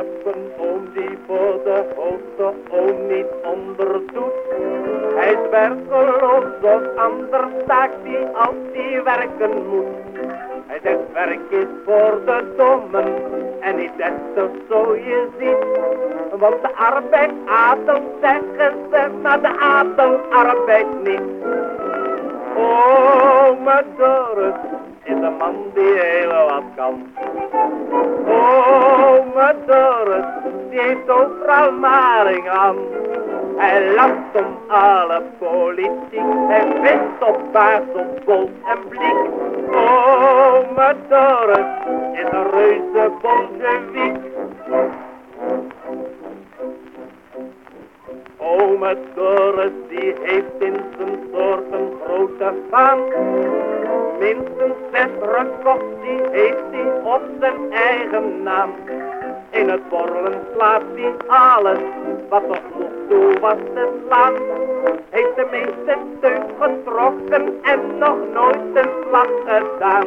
een oom die voor de hoogste oom niet onderdoet. Hij is werkeloos of anders staakt hij als hij werken moet. Hij zegt werk is voor de dommen en niet dat zo je ziet. Want de arbeid ademt zeggen ze, maar de adem arbeidt niet. Oh, maar Doris is een man die heel wat kan. Oh, Doris, die heeft overal maling aan. Hij lacht om alle politiek, hij wist op baas, op bol en blik. Oh, maar Doris is een reuze bolsjewiek. Ome Doris, die heeft in zijn soort een grote faam. Minstens zes records, die heeft hij op zijn eigen naam. In het borrelen slaapt hij alles, wat tot nog toe was te slaan. Heeft de meeste teug getrokken en nog nooit een slag gedaan.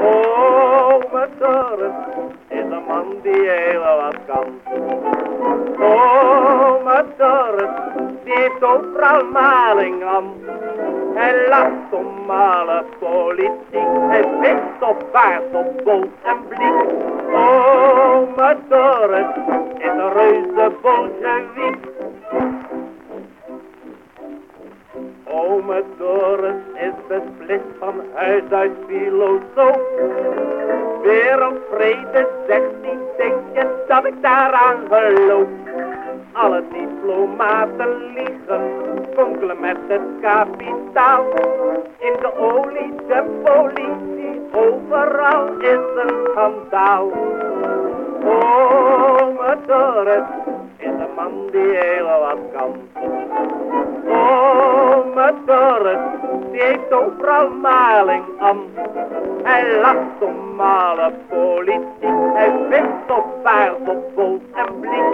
Ome Doris is een man die heel wat kan. Ome Doris, die heeft overal maling aan. Hij lacht om alle politiek, hij wist op paard, op bol en blik. Doris is een reuze bolsjewiek. Ome Doris is beslist van huis uit filosoof. Wereldvrede zegt hij, denk dat ik daaraan geloof? Alle diplomaten liegen, fonkelen met het kapitaal. In de olie, de politie, overal is een schandaal. Ome Doris is een man die heel wat kan. Ome Doris, die heeft overal maling aan. Hij lacht om alle politiek, hij wist op paard, op bol en blik.